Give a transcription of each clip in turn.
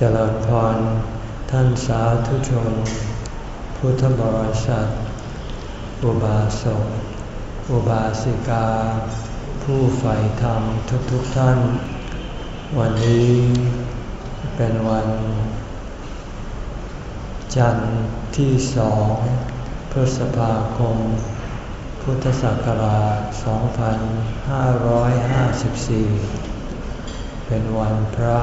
เจริญพร ท่านสาธุชน พุทธบริษัท อุบาสก อุบาสิกา ผู้ใฝ่ธรรมทุกๆทท่าน วันนี้เป็นวัน จันทร์ที่สองพฤษภาคม พุทธศักราช 2554 เป็นวันพระ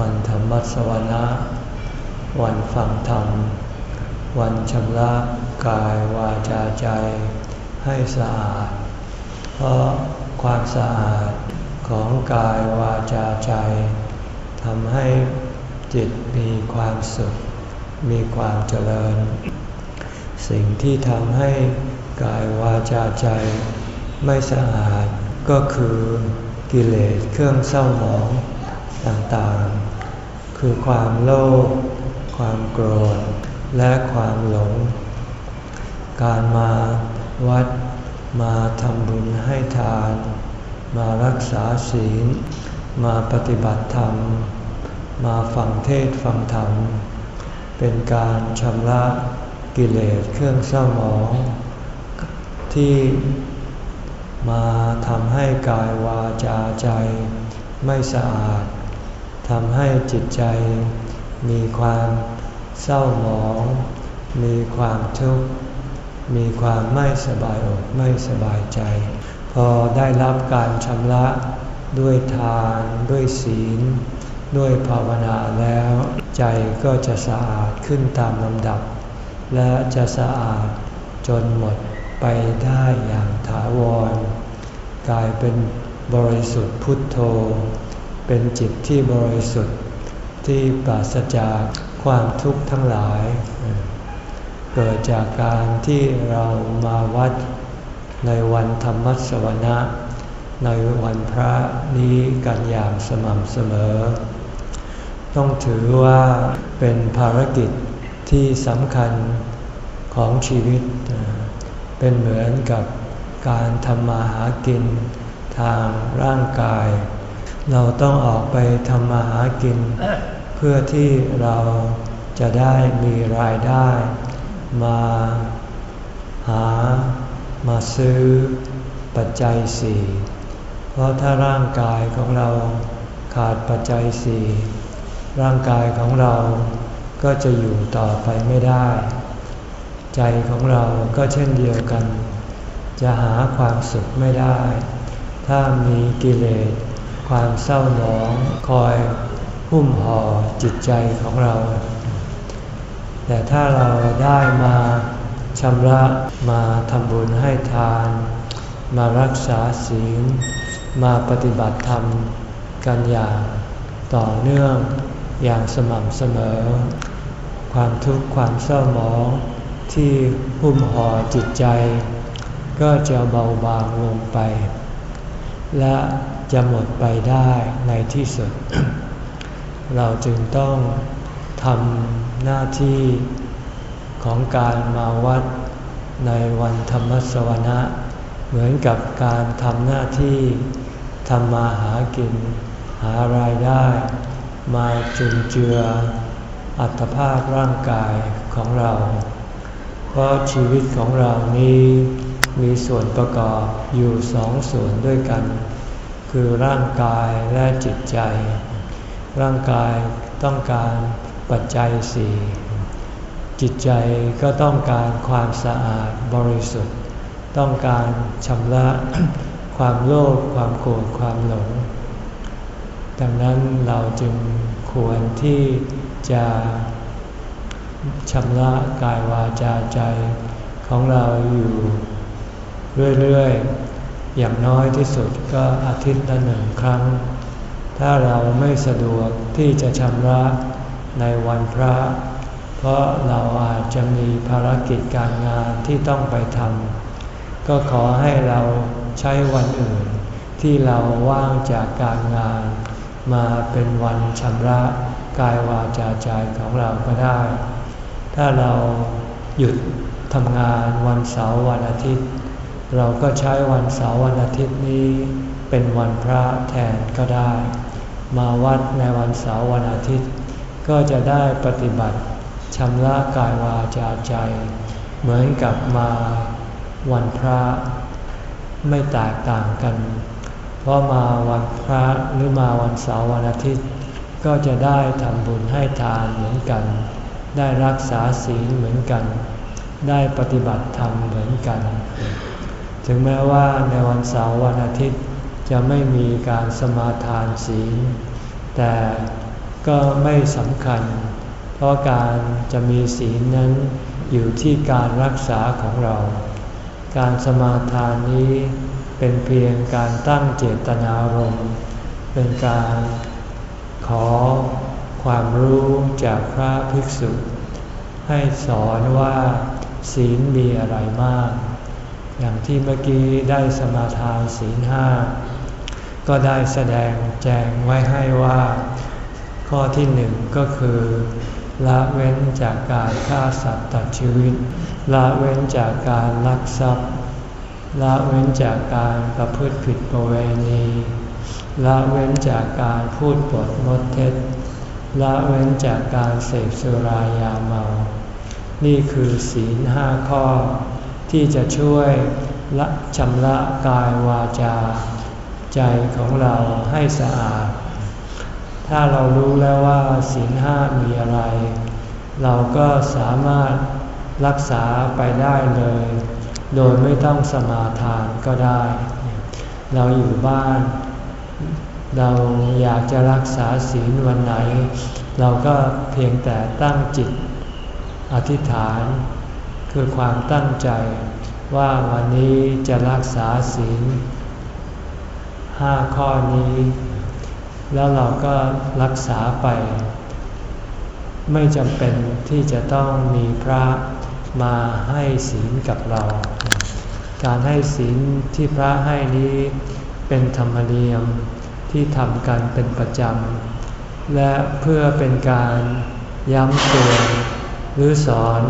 วันธรรมสวนะวันฟังธรรม วันชำระกายวาจาใจ ให้สะอาด เพราะความสะอาดของกายวาจาใจทำให้จิตมีความสุข มีความเจริญ สิ่งที่ทำให้กายวาจาใจ ไม่สะอาดก็คือกิเลสเครื่องเศร้าหมอง ต่างๆ คือความโลภ ความโกรธ และความหลง การมาวัดมาทำบุญให้ทาน มารักษาศีล มาปฏิบัติธรรม มาฟังเทศฟังธรรม เป็นการชำระกิเลสเครื่องเศร้าหมอง ที่มาทำให้กายวาจาใจไม่สะอาด ทำให้จิตใจมีความเศร้าหมอง มีความทุกข์ มีความไม่สบายอกไม่สบายใจ พอได้รับการชำระด้วยทานด้วยศีล ด้วยภาวนาแล้ว ใจก็จะสะอาดขึ้นตามลำดับ และจะสะอาดจนหมดไปได้อย่างถาวร กลายเป็นบริสุทธิ์พุทโธ เป็นจิตที่บริสุทธิ์ที่ปราศจากความทุกข์ทั้งหลาย เกิดจากการที่เรามาวัดในวันธรรมสวนะในวันพระนี้กันอย่างสม่ำเสมอ ต้องถือว่าเป็นภารกิจที่สำคัญของชีวิต เป็นเหมือนกับการทำมาหากินทางร่างกาย เราต้องออกไปทำมาหากิน เพื่อที่เราจะได้มีรายได้ มาหามาซื้อปัจจัยสี่เพราะถ้าร่างกายของเราขาดปัจจัยสี่ร่างกายของเราก็จะอยู่ต่อไปไม่ได้ ใจของเราก็เช่นเดียวกัน จะหาความสุขไม่ได้ ถ้ามีกิเลส ความเศร้าหมอง คอยหุ้มห่อจิตใจของเรา แต่ถ้าเราได้มาชำระมาทำบุญให้ทาน มารักษาศีล มาปฏิบัติธรรมกันอย่างต่อเนื่องอย่างสม่ำเสมอ ความทุกข์ความเศร้าหมองที่หุ้มห่อจิตใจ ก็จะเบาบางลงไป และ จะหมดไปได้ในที่สุด เราจึงต้องทำหน้าที่ของการมาวัดในวันธรรมสวนะ เหมือนกับการทำหน้าที่ทำมาหากิน หารายได้ มาจุนเจืออัตภาพร่างกายของเรา เพราะชีวิตของเรานี้มีส่วนประกอบอยู่สองส่วนด้วยกัน คือร่างกายและจิตใจ ร่างกายต้องการปัจจัยสี่จิตใจก็ต้องการความสะอาดบริสุทธิ์ ต้องการชำระความโลภความโกรธความหลง ดังนั้นเราจึงควรที่จะชำระกายวาจาใจของเราอยู่เรื่อย ๆ อย่างน้อยที่สุดก็อาทิตย์ละหนึ่งครั้ง ถ้าเราไม่สะดวกที่จะชำระในวันพระ เพราะเราอาจจะมีภารกิจการงานที่ต้องไปทำก็ขอให้เราใช้วันอื่น ที่เราว่างจากการงาน มาเป็นวันชำระกายวาจาใจของเราก็ได้ ถ้าเราหยุดทำงานวันเสาร์วันอาทิตย์ เราก็ใช้วันเสาร์วันอาทิตย์นี้เป็นวันพระแทนก็ได้ มาวัดในวันเสาร์วันอาทิตย์ ก็จะได้ปฏิบัติชำระกายวาจาใจ เหมือนกับมาวันพระไม่แตกต่างกัน เพราะมาวันพระหรือมาวันเสาร์วันอาทิตย์ ก็จะได้ทำบุญให้ทานเหมือนกัน ได้รักษาศีลเหมือนกัน ได้ปฏิบัติธรรมเหมือนกัน ถึงแม้ว่าในวันเสาร์วันอาทิตย์จะไม่มีการสมาทานศีล แต่ก็ไม่สำคัญ เพราะการจะมีศีลนั้นอยู่ที่การรักษาของเรา การสมาทานนี้เป็นเพียงการตั้งเจตนารมณ์เป็นการขอความรู้จากพระภิกษุ ให้สอนว่าศีลมีอะไรมาก อย่างที่เมื่อกี้ได้สมาทานศีลห้าก็ได้แสดงแจงไว้ให้ว่า ข้อที่หนึ่งก็คือ ละเว้นจากการฆ่าสัตว์ตัดชีวิต ละเว้นจากการลักทรัพย์ ละเว้นจากการประพฤติผิดประเวณี ละเว้นจากการพูดปดมดเท็จ ละเว้นจากการเสพสุรายาเมา นี่คือศีลห้าข้อ ที่จะช่วยละชำระกายวาจา ใจของเราให้สะอาด ถ้าเรารู้แล้วว่าศีลห้ามีอะไร เราก็สามารถรักษาไปได้เลย โดยไม่ต้องสมาทานก็ได้ เราอยู่บ้าน เราอยากจะรักษาศีลวันไหน เราก็เพียงแต่ตั้งจิตอธิษฐาน คือความตั้งใจว่าวันนี้จะรักษาศีลห้าข้อนี้ แล้วเราก็รักษาไป ไม่จำเป็นที่จะต้องมีพระมาให้ศีลกับเรา การให้ศีลที่พระให้นี้เป็นธรรมเนียมที่ทำกันเป็นประจำ และเพื่อเป็นการย้ำเตือนหรือสอน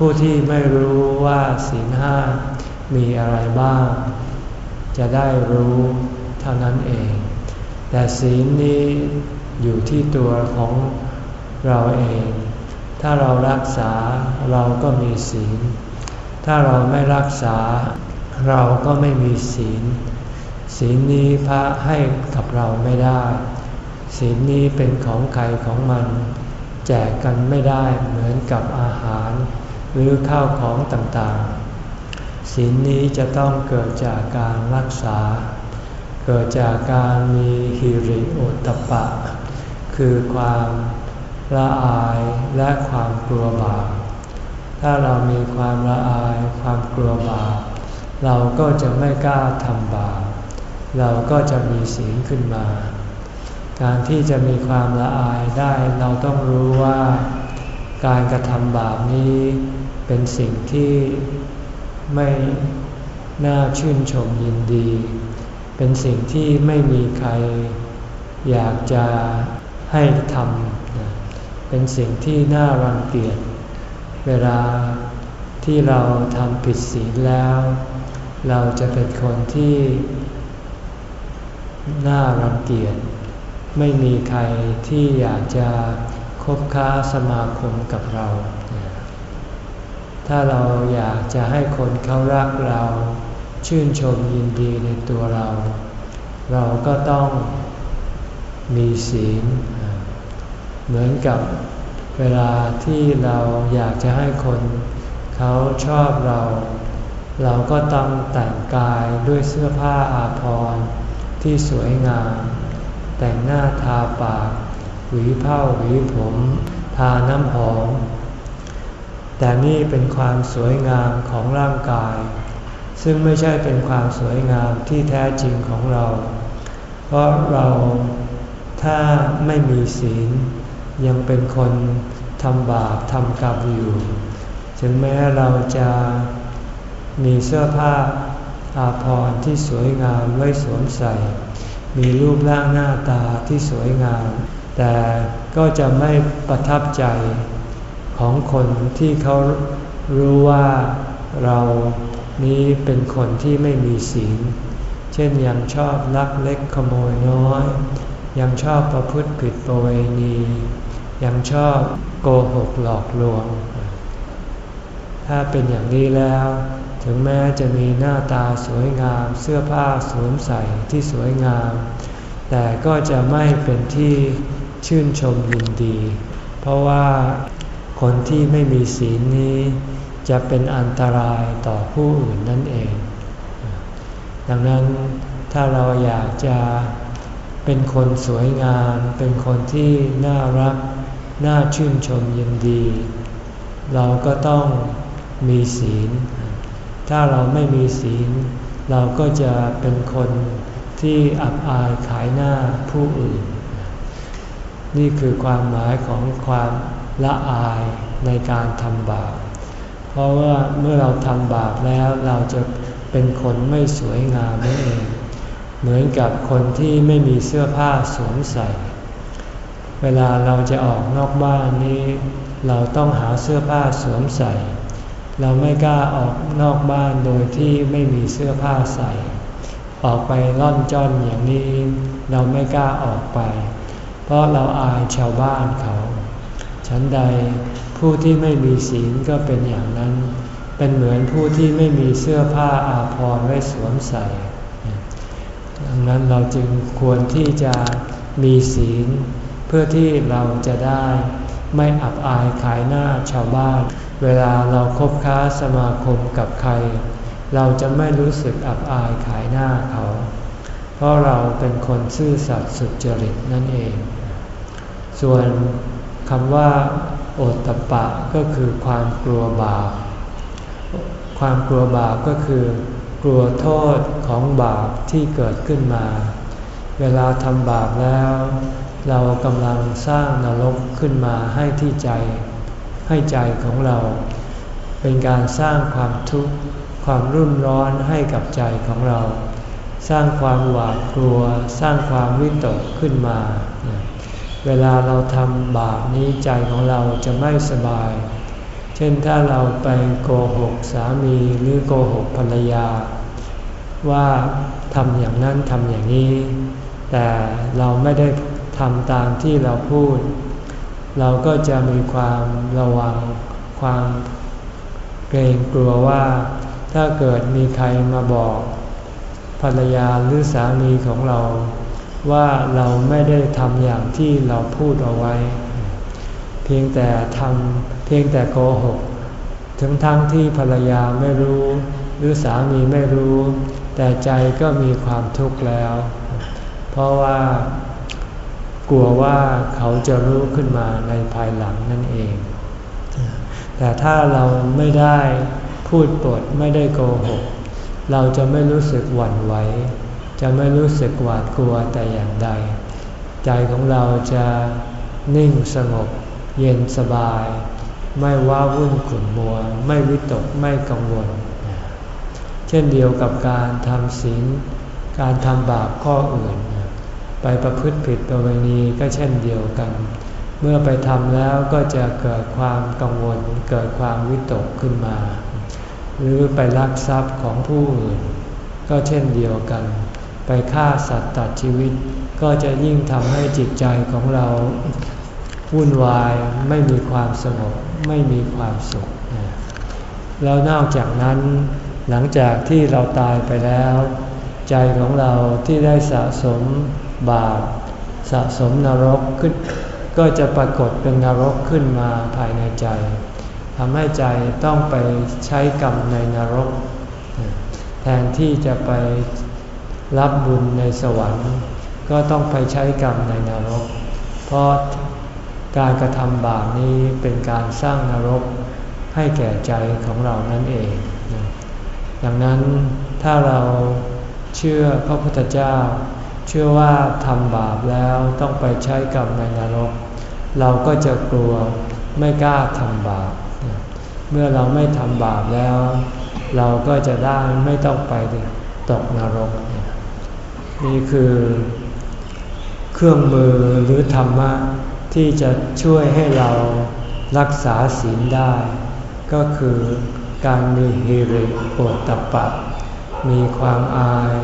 ผู้ที่ไม่รู้ว่าศีลห้ามีอะไรบ้าง จะได้รู้เท่านั้นเอง แต่ศีลนี้อยู่ที่ตัวของเราเอง ถ้าเรารักษาเราก็มีศีล ถ้าเราไม่รักษาเราก็ไม่มีศีล ศีลนี้พระให้กับเราไม่ได้ ศีลนี้เป็นของใครของมัน แจกกันไม่ได้เหมือนกับอาหาร หรือข้าวของต่างๆ ศีลนี้จะต้องเกิดจากการรักษา เกิดจากการมีฮิริโอตตปะ คือความละอายและความกลัวบาป ถ้าเรามีความละอายความกลัวบาป เราก็จะไม่กล้าทำบาป เราก็จะมีศีลขึ้นมา การที่จะมีความละอายได้เราต้องรู้ว่าการกระทำบาปนี้ เป็นสิ่งที่ไม่น่าชื่นชมยินดี เป็นสิ่งที่ไม่มีใครอยากจะให้ทำ เป็นสิ่งที่น่ารังเกียจ เวลาที่เราทำผิดศีลแล้ว เราจะเป็นคนที่น่ารังเกียจ ไม่มีใครที่อยากจะคบค้าสมาคมกับเรา ถ้าเราอยากจะให้คนเขารักเรา ชื่นชมยินดีในตัวเรา เราก็ต้องมีศีล เหมือนกับเวลาที่เราอยากจะให้คนเขาชอบเรา เราก็ต้องแต่งกายด้วยเสื้อผ้าอาภรณ์ที่สวยงาม แต่งหน้าทาปาก หวีเผ้าหวีผม ทาน้ำหอม แต่นี่เป็นความสวยงามของร่างกาย ซึ่งไม่ใช่เป็นความสวยงามที่แท้จริงของเรา เพราะเราถ้าไม่มีศีล ยังเป็นคนทำบาปทำกรรมอยู่ ถึงแม้เราจะมีเสื้อผ้าอาภรณ์ที่สวยงามไว้สวมใส่ มีรูปร่างหน้าตาที่สวยงาม แต่ก็จะไม่ประทับใจ ของคนที่เขารู้ว่าเรานี้เป็นคนที่ไม่มีศีล เช่นยังชอบลักเล็กขโมยน้อย ยังชอบประพฤติผิดประเวณียยังชอบโกหกหลอกลวง ถ้าเป็นอย่างนี้แล้ว ถึงแม้จะมีหน้าตาสวยงามเสื้อผ้าสวมใส่ที่สวยงาม แต่ก็จะไม่เป็นที่ชื่นชมยินดี เพราะว่า คนที่ไม่มีศีลนี้ จะเป็นอันตรายต่อผู้อื่นนั่นเอง ดังนั้นถ้าเราอยากจะเป็นคนสวยงาม เป็นคนที่น่ารัก น่าชื่นชมยินดี เราก็ต้องมีศีล ถ้าเราไม่มีศีล เราก็จะเป็นคนที่อับอายขายหน้าผู้อื่น นี่คือความหมายของความ ละอายในการทำบาป เพราะว่าเมื่อเราทำบาปแล้วเราจะเป็นคนไม่สวยงามนั่นเอง เหมือนกับคนที่ไม่มีเสื้อผ้าสวมใส่ เวลาเราจะออกนอกบ้านนี้ เราต้องหาเสื้อผ้าสวมใส่ เราไม่กล้าออกนอกบ้านโดยที่ไม่มีเสื้อผ้าใส่ ออกไปล่อนจ้อนอย่างนี้ เราไม่กล้าออกไป เพราะเราอายชาวบ้านเขา ฉันใดผู้ที่ไม่มีศีลก็เป็นอย่างนั้น เป็นเหมือนผู้ที่ไม่มีเสื้อผ้าอาภรณ์ไว้สวมใส่ ดังนั้นเราจึงควรที่จะมีศีล เพื่อที่เราจะได้ไม่อับอายขายหน้าชาวบ้าน เวลาเราคบค้าสมาคมกับใคร เราจะไม่รู้สึกอับอายขายหน้าเขา เพราะเราเป็นคนซื่อสัตย์สุจริตนั่นเอง ส่วน คำว่าโอตตะปะก็คือความกลัวบาป ความกลัวบาปก็คือกลัวโทษของบาปที่เกิดขึ้นมา เวลาทำบาปแล้ว เรากำลังสร้างนรกขึ้นมาให้ที่ใจ ให้ใจของเรา เป็นการสร้างความทุกข์ความรุ่นร้อนให้กับใจของเรา สร้างความหวาดกลัว สร้างความวิตกขึ้นมา เวลาเราทำบาปนี้ใจของเราจะไม่สบาย เช่นถ้าเราไปโกหกสามีหรือโกหกภรรยา ว่าทำอย่างนั้นทำอย่างนี้ แต่เราไม่ได้ทำตามที่เราพูด เราก็จะมีความระวังความเกรงกลัวว่าถ้าเกิดมีใครมาบอก ภรรยาหรือสามีของเรา ว่าเราไม่ได้ทำอย่างที่เราพูดเอาไว้ เพียงแต่ทำเพียงแต่โกหก ถึงทั้งที่ภรรยาไม่รู้ หรือสามีไม่รู้ แต่ใจก็มีความทุกข์แล้ว เพราะว่ากลัวว่าเขาจะรู้ขึ้นมาในภายหลังนั่นเอง แต่ถ้าเราไม่ได้พูดปดไม่ได้โกหก เราจะไม่รู้สึกหวั่นไหว จะไม่รู้สึกหวาดกลัวแต่อย่างใด ใจของเราจะนิ่งสงบ เย็นสบาย ไม่ว้าวุ่นขุ่นมัว ไม่วิตกไม่กังวล เช่นเดียวกับการทำศีลการทำบาปข้ออื่น ไปประพฤติผิดประเวณีก็เช่นเดียวกัน เมื่อไปทำแล้วก็จะเกิดความกังวล เกิดความวิตกขึ้นมา หรือไปลักทรัพย์ของผู้อื่น ก็เช่นเดียวกัน ไปฆ่าสัตว์ตัดชีวิต ก็จะยิ่งทำให้จิตใจของเราวุ่นวายไม่มีความสงบไม่มีความสุข แล้วนอกจากนั้นหลังจากที่เราตายไปแล้ว ใจของเราที่ได้สะสมบาปสะสมนรกขึ้น ก็จะปรากฏเป็นนรกขึ้นมาภายในใจทำให้ใจต้องไปใช้กรรมในนรก แทนที่จะไป รับบุญในสวรรค์ ก็ต้องไปใช้กรรมในนรก เพราะการกระทำบาปนี้เป็นการสร้างนรกให้แก่ใจของเรานั่นเอง ดังนั้นถ้าเราเชื่อพระพุทธเจ้า เชื่อว่าทำบาปแล้วต้องไปใช้กรรมในนรก เราก็จะกลัวไม่กล้าทำบาป เมื่อเราไม่ทำบาปแล้ว เราก็จะได้ไม่ต้องไปตกนรก นี่คือเครื่องมือหรือธรรมะที่จะช่วยให้เรารักษาศีลได้ ก็คือการมีฮิริโอตตปะ มีความอาย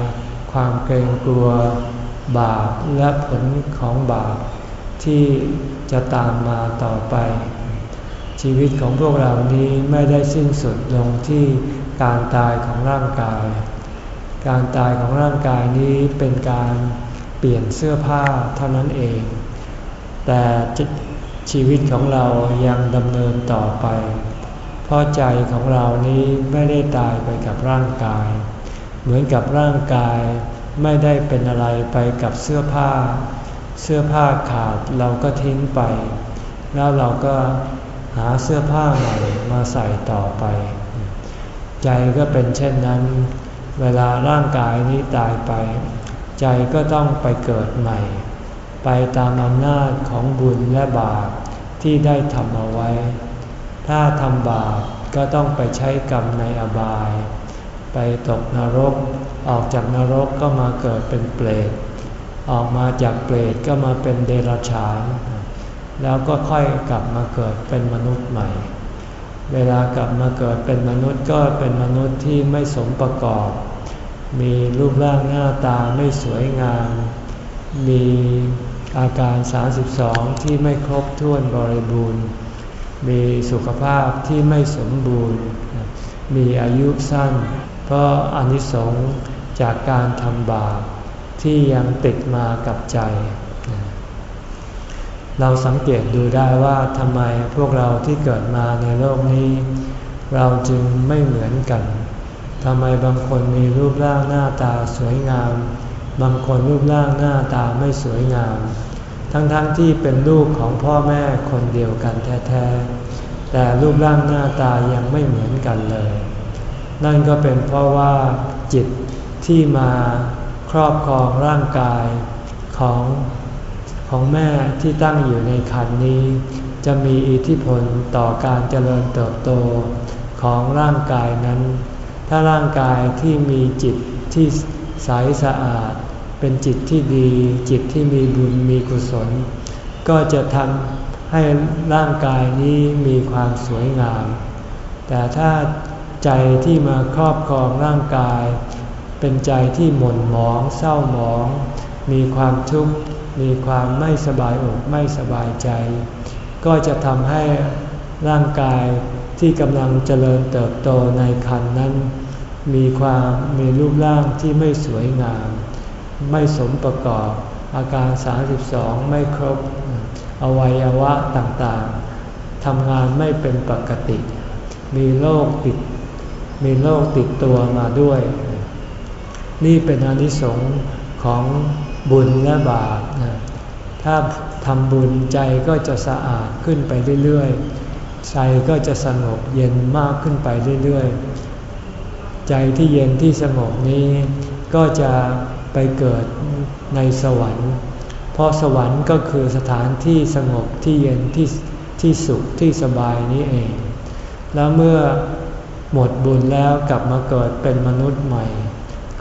ความเกรงกลัว บาปและผลของบาป ที่จะตามมาต่อไป ชีวิตของพวกเรานี้ไม่ได้สิ้นสุดลงที่การตายของร่างกาย การตายของร่างกายนี้เป็นการเปลี่ยนเสื้อผ้าเท่านั้นเอง แต่ชีวิตของเรายังดำเนินต่อไป เพราะใจของเรานี้ไม่ได้ตายไปกับร่างกาย เหมือนกับร่างกายไม่ได้เป็นอะไรไปกับเสื้อผ้า เสื้อผ้าขาดเราก็ทิ้งไป แล้วเราก็หาเสื้อผ้าใหม่มาใส่ต่อไป ใจก็เป็นเช่นนั้น เวลาร่างกายนี้ตายไป ใจก็ต้องไปเกิดใหม่ ไปตามอำนาจของบุญและบาปที่ได้ทำเอาไว้ ถ้าทำบาปก็ต้องไปใช้กรรมในอบาย ไปตกนรก ออกจากนรกก็มาเกิดเป็นเปรต ออกมาจากเปรตก็มาเป็นเดรัจฉาน แล้วก็ค่อยกลับมาเกิดเป็นมนุษย์ใหม่ เวลากลับมาเกิดเป็นมนุษย์ก็เป็นมนุษย์ที่ไม่สมประกอบ มีรูปร่างหน้าตาไม่สวยงาม มีอาการ 32 ที่ไม่ครบถ้วนบริบูรณ์ มีสุขภาพที่ไม่สมบูรณ์ มีอายุสั้น เพราะอนิสงส์จากการทำบาปที่ยังติดมากับใจ เราสังเกตดูได้ว่าทำไมพวกเราที่เกิดมาในโลกนี้ เราจึงไม่เหมือนกันทำไมบางคนมีรูปร่างหน้าตาสวยงาม บางคนรูปร่างหน้าตาไม่สวยงาม ทั้งๆทที่เป็นลูกของพ่อแม่คนเดียวกันแท้ๆ แต่รูปร่างหน้าตายังไม่เหมือนกันเลย นั่นก็เป็นเพราะว่าจิตที่มาครอบครองร่างกายของ ของแม่ที่ตั้งอยู่ในคันนี้ จะมีอิทธิพลต่อการเจริญเติบโตของร่างกายนั้น ถ้าร่างกายที่มีจิตที่ใสสะอาด เป็นจิตที่ดี จิตที่มีบุญมีกุศล ก็จะทำให้ร่างกายนี้มีความสวยงาม แต่ถ้าใจที่มาครอบครองร่างกาย เป็นใจที่หม่นหมองเศร้าหมอง มีความทุกข์ มีความไม่สบายอกไม่สบายใจ ก็จะทำให้ร่างกายที่กำลังเจริญเติบโตในคันนั้น มีความมีรูปร่างที่ไม่สวยงาม ไม่สมประกอบอาการ 32 ไม่ครบ อวัยวะต่างๆทำงานไม่เป็นปกติ มีโรคติด มีโรคติดตัวมาด้วย นี่เป็นอนิสงส์ของ บุญและบาปนะถ้าทำบุญใจก็จะสะอาดขึ้นไปเรื่อยๆ ใจก็จะสงบเย็นมากขึ้นไปเรื่อยๆ ใจที่เย็นที่สงบนี้ก็จะไปเกิดในสวรรค์ เพราะสวรรค์ก็คือสถานที่สงบที่เย็นที่ที่สุขที่สบายนี้เอง แล้วเมื่อหมดบุญแล้วกลับมาเกิดเป็นมนุษย์ใหม่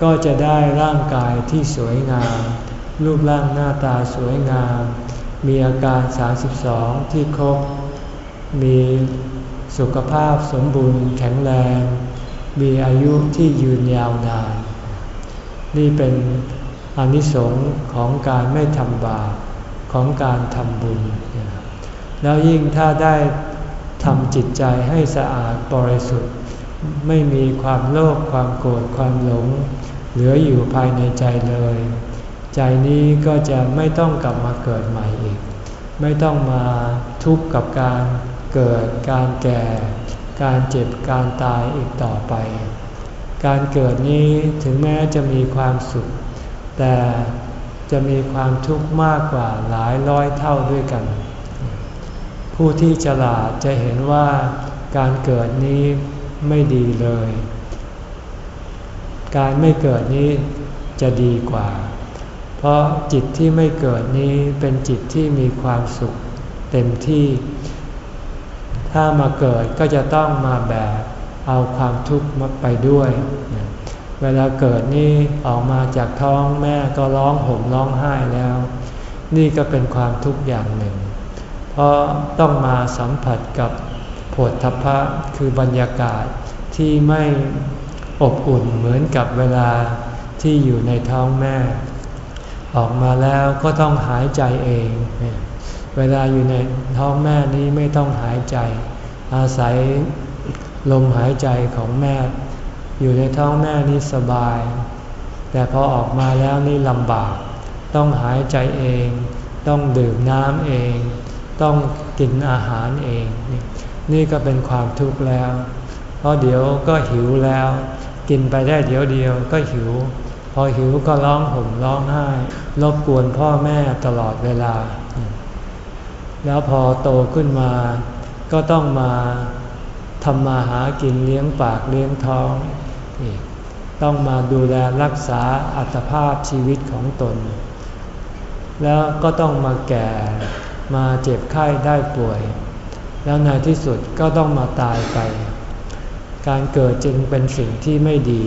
ก็จะได้ร่างกายที่สวยงาม รูปร่างหน้าตาสวยงาม มีอาการ 32 ที่ครบ มีสุขภาพสมบูรณ์แข็งแรง มีอายุที่ยืนยาวนาน นี่เป็นอนิสงส์ของการไม่ทำบาปของการทำบุญ แล้วยิ่งถ้าได้ทำจิตใจให้สะอาดบริสุทธิ์ ไม่มีความโลภความโกรธความหลง เหลืออยู่ภายในใจเลย ใจนี้ก็จะไม่ต้องกลับมาเกิดใหม่อีก ไม่ต้องมาทุกข์กับการเกิด การแก่ การเจ็บ การตายอีกต่อไป การเกิดนี้ถึงแม้จะมีความสุข แต่จะมีความทุกข์มากกว่าหลายร้อยเท่าด้วยกัน ผู้ที่ฉลาดจะเห็นว่าการเกิดนี้ไม่ดีเลย การไม่เกิดนี้จะดีกว่า เพราะจิตที่ไม่เกิดนี้เป็นจิตที่มีความสุขเต็มที่ ถ้ามาเกิดก็จะต้องมาแบกเอาความทุกข์มาไปด้วย เวลาเกิดนี่ออกมาจากท้องแม่ก็ร้องห่มร้องไห้แล้ว นี่ก็เป็นความทุกข์อย่างหนึ่ง เพราะต้องมาสัมผัสกับผดทพะคือบรรยากาศที่ไม่อบอุ่นเหมือนกับเวลาที่อยู่ในท้องแม่ ออกมาแล้วก็ต้องหายใจเอง เวลาอยู่ในท้องแม่นี้ไม่ต้องหายใจ อาศัยลมหายใจของแม่ อยู่ในท้องแม่นี้สบาย แต่พอออกมาแล้วนี่ลำบาก ต้องหายใจเอง ต้องดื่มน้ำเอง ต้องกินอาหารเอง นี่ก็เป็นความทุกข์แล้ว เพราะเดี๋ยวก็หิวแล้ว กินไปได้เดี๋ยวเดียวก็หิว พอหิวก็ร้องห่มร้องไห้ รบกวนพ่อแม่ตลอดเวลา แล้วพอโตขึ้นมา ก็ต้องมาทำมาหากินเลี้ยงปากเลี้ยงท้องอีกต้องมาดูแลรักษาอัตภาพชีวิตของตน แล้วก็ต้องมาแก่มาเจ็บไข้ได้ป่วย แล้วในที่สุดก็ต้องมาตายไป การเกิดจึงเป็นสิ่งที่ไม่ดี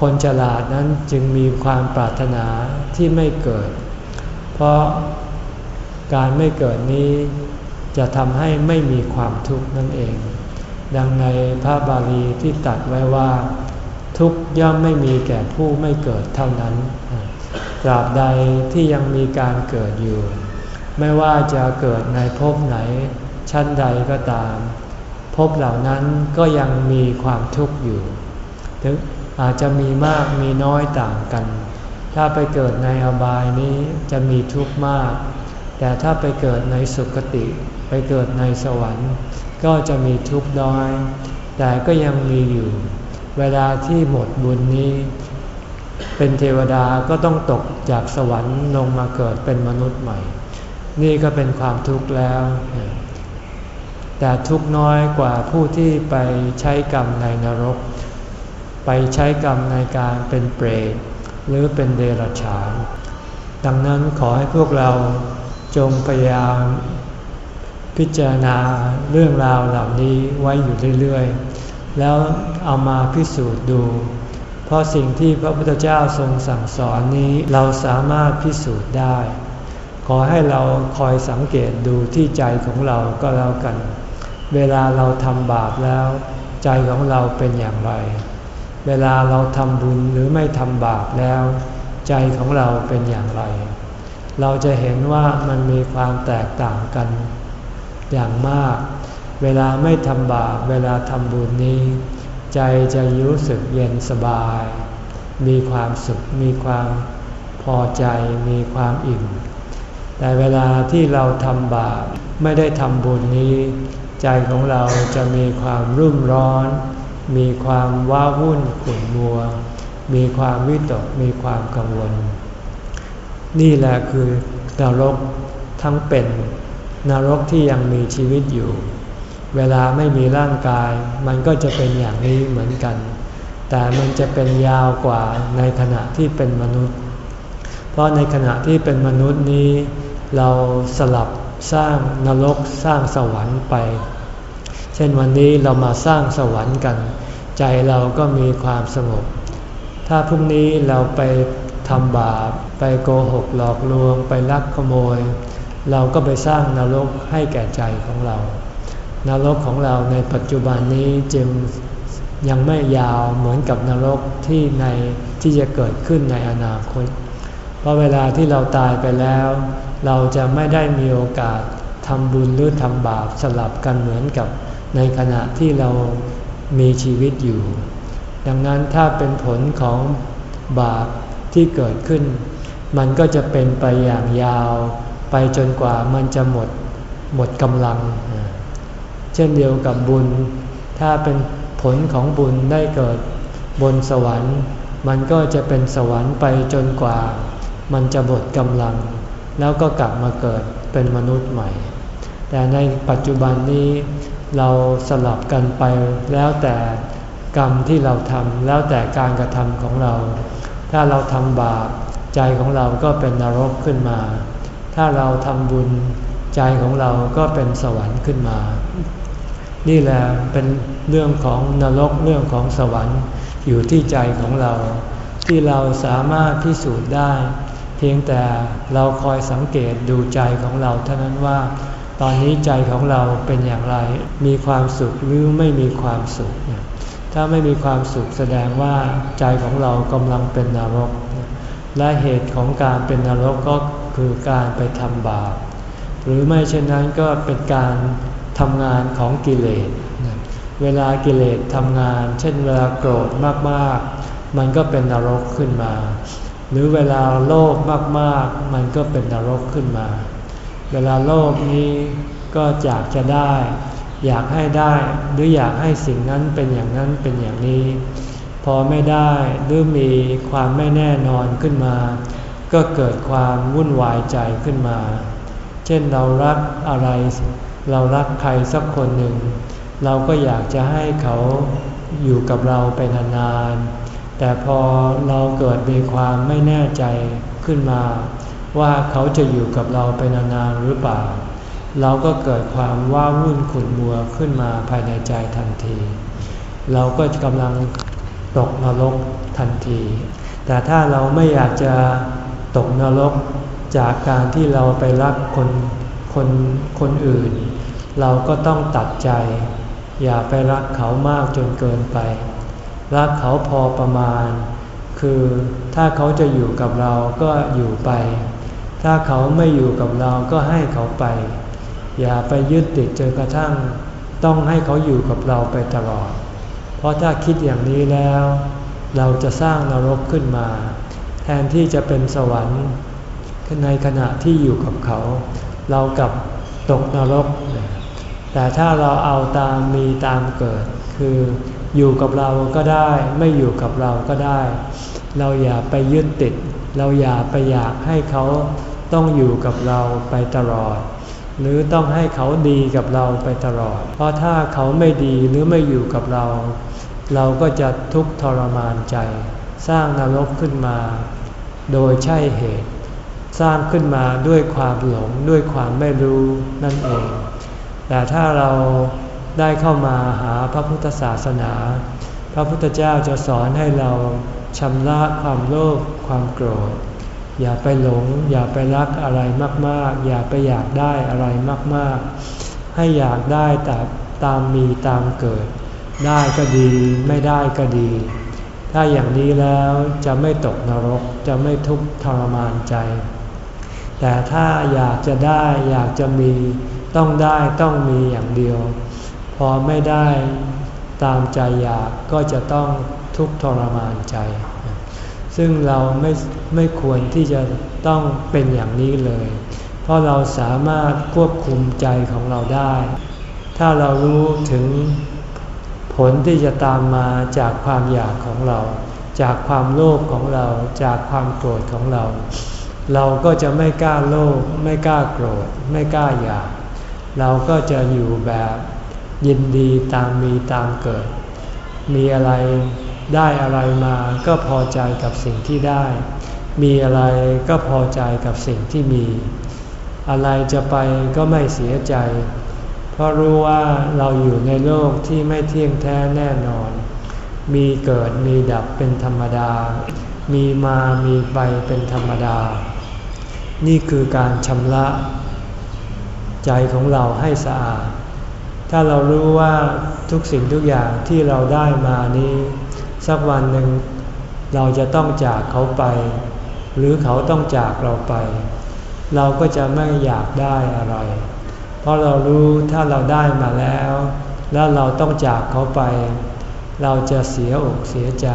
คนฉลาดนั้นจึงมีความปรารถนาที่ไม่เกิด เพราะการไม่เกิดนี้จะทำให้ไม่มีความทุกข์นั่นเอง ดังในพระบาลีที่ตัดไว้ว่า ทุกย่อมไม่มีแก่ผู้ไม่เกิดเท่านั้น ตราบใดที่ยังมีการเกิดอยู่ ไม่ว่าจะเกิดในภพไหน ชั้นใดก็ตามภพเหล่านั้นก็ยังมีความทุกข์อยู่ ถึง อาจจะมีมากมีน้อยต่างกัน ถ้าไปเกิดในอบายนี้จะมีทุกข์มาก แต่ถ้าไปเกิดในสุคติ ไปเกิดในสวรรค์ ก็จะมีทุกข์น้อย แต่ก็ยังมีอยู่ เวลาที่หมดบุญนี้ เป็นเทวดาก็ต้องตกจากสวรรค์ลงมาเกิดเป็นมนุษย์ใหม่ นี่ก็เป็นความทุกข์แล้วแต่ทุกข์น้อยกว่าผู้ที่ไปใช้กรรมในนรก ไปใช้กรรมในการเป็นเปรตหรือเป็นเดรัจฉาน ดังนั้นขอให้พวกเราจงพยายามพิจารณาเรื่องราวเหล่านี้ไว้อยู่เรื่อยๆ แล้วเอามาพิสูจน์ดู เพราะสิ่งที่พระพุทธเจ้าทรงสั่งสอนนี้เราสามารถพิสูจน์ได้ ขอให้เราคอยสังเกตดูที่ใจของเราก็แล้วกัน เวลาเราทำบาปแล้ว ใจของเราเป็นอย่างไร เวลาเราทำบุญหรือไม่ทำบาปแล้ว ใจของเราเป็นอย่างไร เราจะเห็นว่ามันมีความแตกต่างกัน อย่างมาก เวลาไม่ทำบาปเวลาทำบุญนี้ ใจจะรู้สึกเย็นสบาย มีความสุข มีความพอใจ มีความอิ่ม แต่เวลาที่เราทำบาปไม่ได้ทำบุญนี้ ใจของเราจะมีความรุ่มร้อน มีความว้าวุ่นขุ่นมัว มีความวิตกมีความกังวล นี่แหละคือนรกทั้งเป็นนรกที่ยังมีชีวิตอยู่ เวลาไม่มีร่างกาย มันก็จะเป็นอย่างนี้เหมือนกัน แต่มันจะเป็นยาวกว่าในขณะที่เป็นมนุษย์ เพราะในขณะที่เป็นมนุษย์นี้ เราสลับสร้างนรกสร้างสวรรค์ไป เช่นวันนี้เรามาสร้างสวรรค์กัน ใจเราก็มีความสงบ ถ้าพรุ่งนี้เราไปทำบาป ไปโกหกหลอกลวง ไปลักขโมย เราก็ไปสร้างนรกให้แก่ใจของเรา นรกของเราในปัจจุบันนี้จึงยังไม่ยาวเหมือนกับนรกที่ในที่จะเกิดขึ้นในอนาคต เพราะเวลาที่เราตายไปแล้ว เราจะไม่ได้มีโอกาสทำบุญหรือทำบาปสลับกันเหมือนกับในขณะที่เรา มีชีวิตอยู่ ดังนั้นถ้าเป็นผลของบาปที่เกิดขึ้น มันก็จะเป็นไปอย่างยาว ไปจนกว่ามันจะหมดหมดกำลัง เช่นเดียวกับบุญ ถ้าเป็นผลของบุญได้เกิดบนสวรรค์ มันก็จะเป็นสวรรค์ไปจนกว่า มันจะหมดกำลัง แล้วก็กลับมาเกิดเป็นมนุษย์ใหม่ แต่ในปัจจุบันนี้ เราสลับกันไปแล้วแต่กรรมที่เราทำแล้วแต่การกระทำของเรา ถ้าเราทำบาปใจของเราก็เป็นนรกขึ้นมา ถ้าเราทำบุญใจของเราก็เป็นสวรรค์ขึ้นมา นี่แหละเป็นเรื่องของนรกเรื่องของสวรรค์อยู่ที่ใจของเรา ที่เราสามารถพิสูจน์ได้ เพียงแต่เราคอยสังเกตดูใจของเราเท่านั้นว่า ตอนนี้ใจของเราเป็นอย่างไร มีความสุขหรือไม่มีความสุข ถ้าไม่มีความสุขแสดงว่าใจของเรากำลังเป็นนรก และเหตุของการเป็นนรกก็คือการไปทำบาป หรือไม่เช่นนั้นก็เป็นการทำงานของกิเลส เวลากิเลสทำงาน เช่นเวลาโกรธมากๆ มันก็เป็นนรกขึ้นมา หรือเวลาโลภมากๆ มันก็เป็นนรกขึ้นมา เวลาโลภนี้ก็อยากจะได้ อยากให้ได้หรืออยากให้สิ่งนั้นเป็นอย่างนั้นเป็นอย่างนี้ พอไม่ได้หรือมีความไม่แน่นอนขึ้นมา ก็เกิดความวุ่นวายใจขึ้นมา เช่นเรารักอะไร เรารักใครสักคนหนึ่ง เราก็อยากจะให้เขาอยู่กับเราไปนานๆแต่พอเราเกิดมีความไม่แน่ใจขึ้นมา ว่าเขาจะอยู่กับเราไปนานๆหรือเปล่า เราก็เกิดความว้าวุ่นขุ่นมัวขึ้นมาภายในใจทันที เราก็กำลังตกนรกทันที แต่ถ้าเราไม่อยากจะตกนรกจากการที่เราไปรักคนคนคนอื่น เราก็ต้องตัดใจ อย่าไปรักเขามากจนเกินไป รักเขาพอประมาณ คือถ้าเขาจะอยู่กับเราก็อยู่ไป ถ้าเขาไม่อยู่กับเราก็ให้เขาไป อย่าไปยึดติดจนกระทั่ง ต้องให้เขาอยู่กับเราไปตลอด เพราะถ้าคิดอย่างนี้แล้ว เราจะสร้างนรกขึ้นมา แทนที่จะเป็นสวรรค์ในขณะที่อยู่กับเขา เรากับตกนรก แต่ถ้าเราเอาตามมีตามเกิด คืออยู่กับเราก็ได้ ไม่อยู่กับเราก็ได้ เราอย่าไปยึดติด เราอย่าไปอยากให้เขา ต้องอยู่กับเราไปตลอด หรือต้องให้เขาดีกับเราไปตลอด เพราะถ้าเขาไม่ดีหรือไม่อยู่กับเรา เราก็จะทุกข์ทรมานใจ สร้างนรกขึ้นมา โดยใช่เหตุ สร้างขึ้นมาด้วยความหลงด้วยความไม่รู้นั่นเอง แต่ถ้าเราได้เข้ามาหาพระพุทธศาสนา พระพุทธเจ้าจะสอนให้เราชำระความโลภความโกรธ อย่าไปหลง อย่าไปรักอะไรมากๆ อย่าไปอยากได้อะไรมากๆ ให้อยากได้แต่ตามมีตามเกิด ได้ก็ดีไม่ได้ก็ดี ถ้าอย่างนี้แล้วจะไม่ตกนรกจะไม่ทุกข์ทรมานใจ แต่ถ้าอยากจะได้อยากจะมีต้องได้ต้องมีอย่างเดียว พอไม่ได้ตามใจอยากก็จะต้องทุกข์ทรมานใจ ซึ่งเราไม่ ไม่ควรที่จะต้องเป็นอย่างนี้เลย เพราะเราสามารถควบคุมใจของเราได้ ถ้าเรารู้ถึงผลที่จะตามมาจากความอยากของเรา จากความโลภของเรา จากความโกรธของเรา เราก็จะไม่กล้าโลภไม่กล้าโกรธ ไม่กล้าอยาก เราก็จะอยู่แบบยินดีตามมีตามเกิด มีอะไรได้อะไรมาก็พอใจกับสิ่งที่ได้ มีอะไรก็พอใจกับสิ่งที่มี อะไรจะไปก็ไม่เสียใจ เพราะรู้ว่าเราอยู่ในโลกที่ไม่เที่ยงแท้แน่นอน มีเกิดมีดับเป็นธรรมดา มีมามีไปเป็นธรรมดา นี่คือการชำระใจของเราให้สะอาด ถ้าเรารู้ว่าทุกสิ่งทุกอย่างที่เราได้มานี้ สักวันหนึ่งเราจะต้องจากเขาไป หรือเขาต้องจากเราไป เราก็จะไม่อยากได้อะไร เพราะเรารู้ถ้าเราได้มาแล้ว แล้วเราต้องจากเขาไป เราจะเสียอกเสียใจ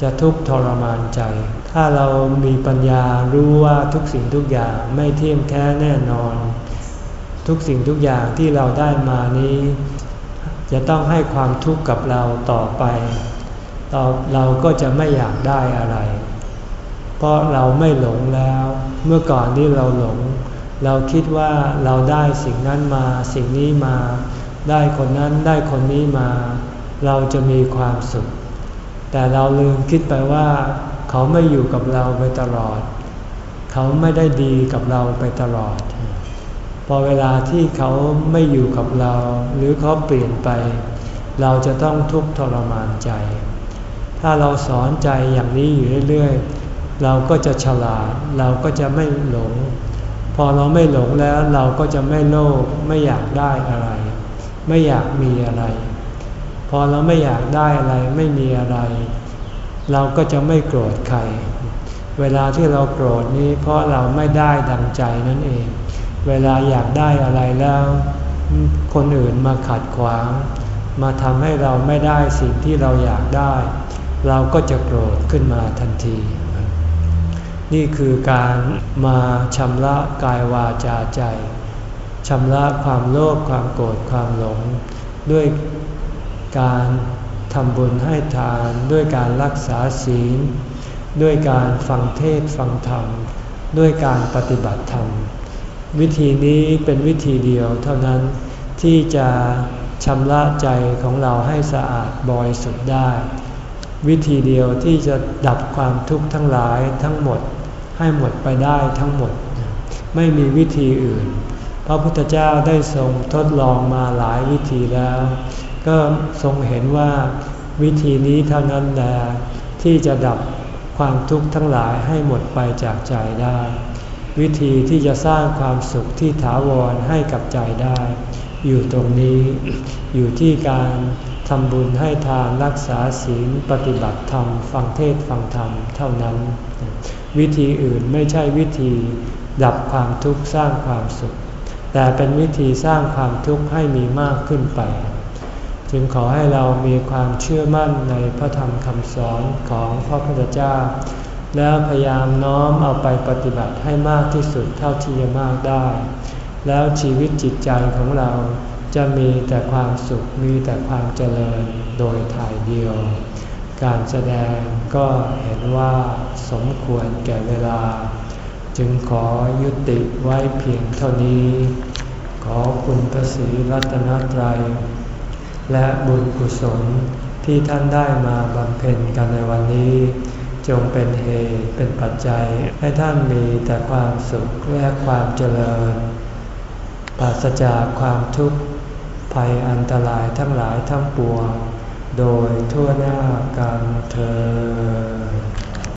จะทุกข์ทรมานใจ ถ้าเรามีปัญญารู้ว่าทุกสิ่งทุกอย่างไม่เที่ยงแท้แน่นอน ทุกสิ่งทุกอย่างที่เราได้มานี้ จะต้องให้ความทุกข์กับเราต่อไปต่อเราก็จะไม่อยากได้อะไร เพราะเราไม่หลงแล้ว เมื่อก่อนที่เราหลง เราคิดว่าเราได้สิ่งนั้นมาสิ่งนี้มา ได้คนนั้นได้คนนี้มา เราจะมีความสุข แต่เราลืมคิดไปว่า เขาไม่อยู่กับเราไปตลอด เขาไม่ได้ดีกับเราไปตลอด พอเวลาที่เขาไม่อยู่กับเรา หรือเขาเปลี่ยนไป เราจะต้องทุกข์ทรมานใจ ถ้าเราสอนใจอย่างนี้อยู่เรื่อยๆ เราก็จะฉลาด เราก็จะไม่หลง พอเราไม่หลงแล้วเราก็จะไม่โลภไม่อยากได้อะไร ไม่อยากมีอะไร พอเราไม่อยากได้อะไรไม่มีอะไร เราก็จะไม่โกรธใคร เวลาที่เราโกรธนี้เพราะเราไม่ได้ดังใจนั่นเอง เวลาอยากได้อะไรแล้ว คนอื่นมาขัดขวาง มาทำให้เราไม่ได้สิ่งที่เราอยากได้ เราก็จะโกรธขึ้นมาทันที นี่คือการมาชำระกายวาจาใจชำระความโลภความโกรธความหลง ด้วยการทำบุญให้ทานด้วยการรักษาศีล ด้วยการฟังเทศฟังธรรม ด้วยการปฏิบัติธรรม วิธีนี้เป็นวิธีเดียวเท่านั้นที่จะชำระใจของเราให้สะอาดบริสุทธิ์ได้ วิธีเดียวที่จะดับความทุกข์ทั้งหลายทั้งหมด ให้หมดไปได้ทั้งหมด ไม่มีวิธีอื่น พระพุทธเจ้าได้ทรงทดลองมาหลายวิธีแล้ว ก็ทรงเห็นว่าวิธีนี้เท่านั้นแหละที่จะดับความทุกข์ทั้งหลายให้หมดไปจากใจได้ วิธีที่จะสร้างความสุขที่ถาวรให้กับใจได้ อยู่ตรงนี้อยู่ที่การ ทำบุญให้ทานรักษาศีลปฏิบัติธรรม ฟังเทศฟังธรรมเท่านั้น วิธีอื่นไม่ใช่วิธีดับความทุกข์สร้างความสุข แต่เป็นวิธีสร้างความทุกข์ให้มีมากขึ้นไป จึงขอให้เรามีความเชื่อมั่นในพระธรรมคำสอนของพระพุทธเจ้า แล้วพยายามน้อมเอาไปปฏิบัติให้มากที่สุดเท่าที่จะมากได้ แล้วชีวิตจิตใจของเรา จะมีแต่ความสุขมีแต่ความเจริญโดยถ่ายเดียว การแสดงก็เห็นว่าสมควรแก่เวลา จึงขอยุติไว้เพียงเท่านี้ ขอคุณพระศรีรัตนตรัย และบุญกุศลที่ท่านได้มาบำเพ็ญกันในวันนี้ จงเป็นเหตุเป็นปัจจัยให้ท่านมีแต่ความสุขและความเจริญปราศจากความทุกข์ ภัยอันตรายทั้งหลายทั้งปวง โดยทั่วหน้ากันเธอ